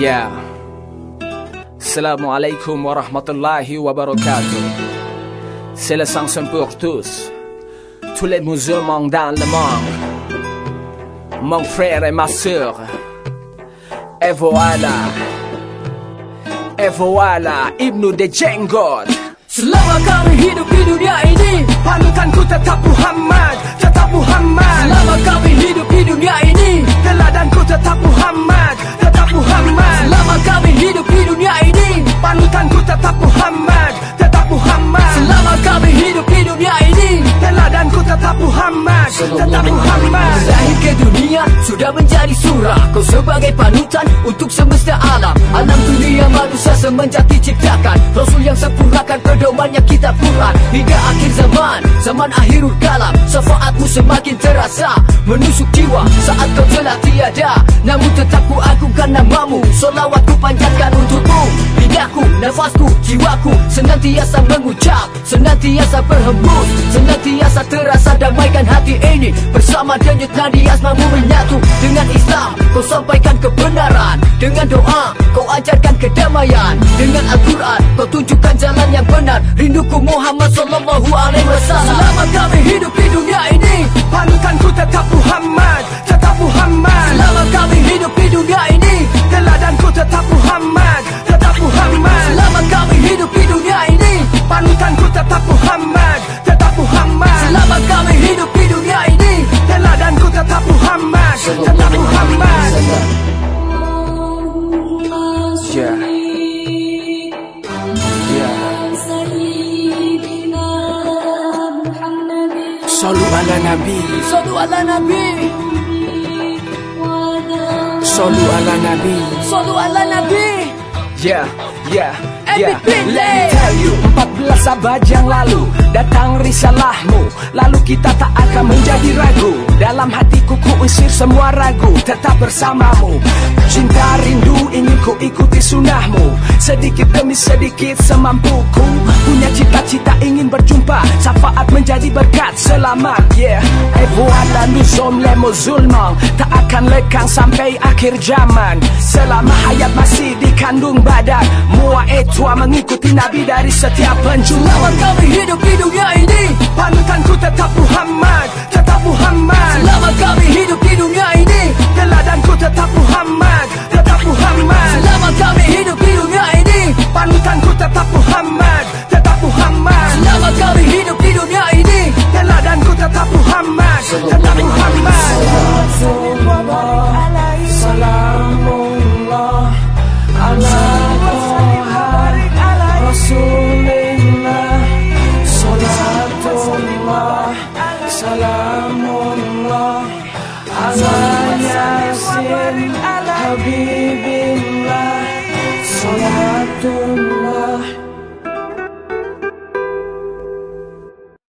Yeah. Assalamualaikum warahmatullahi wabarakatuh. C'est le sang pour tous. Tous les musulmans dans le monde. Mon frère et ma sœur. Et voilà. Et voilà. Ibnu de Jenggod. Selama kami hidup di dunia ini Panutanku tetap Muhammad Tetap Muhammad Selama kami hidup di dunia ini Teladanku tetap Muhammad Tetap Muhammad Tetap Muhammad Lahir ke dunia sudah menjadi surah. Kau sebagai panutan untuk semesta alam. Alam dunia manusia semenjak diciptakan. Rasul yang sempurnakan pedomannya kitab Quran Hingga akhir zaman, zaman akhirul kalam. Syafaatmu semakin terasa Menusuk jiwa. Saat kau telah tiada Namun tetap ku agungkan namamu. Salawat ku panjatkan untukmu Lidahku, nafasku, jiwaku Senantiasa mengucap Senantiasa berhembus Senantiasa terasa damaikan hati ini. Bersama denyut nadi asmamu menyatu Dengan Islam. Kau sampaikan kebenaran Dengan doa kau ajarkan kedamaian. Dengan Al-Quran kau tunjukkan jalan yang benar. Rinduku Muhammad sallallahu alaihi wasallam. Selama kami hidup di dunia ini Panutanku tetap Muhammad Tetap Muhammad. Selama kami hidup di dunia ini Muhammad Tetap Muhammad Yeah Yeah Salu ala Nabi Sallu ala Nabi Salu ala Nabi Sallu ala Nabi Yeah, yeah, yeah Let me tell you 14 abad yang lalu Datang risalahmu Lalu kita tak akan menjadi ragu. Dalam hatiku ku usir semua ragu. Tetap bersamamu. Cinta rindu ingin ku ikuti sunahmu. Sedikit demi sedikit semampuku. Punya cita-cita ingin berjumpa. Syafaat menjadi berkat selamat Yeah. Nous sommes les musulmans Tak akan lekang sampai akhir zaman. Selama hayat masih dikandung badan Etua mengikuti Nabi dari setiap penjuru. Selama kami hidup di dunia ini. Panutanku tetap Muhammad Habibi.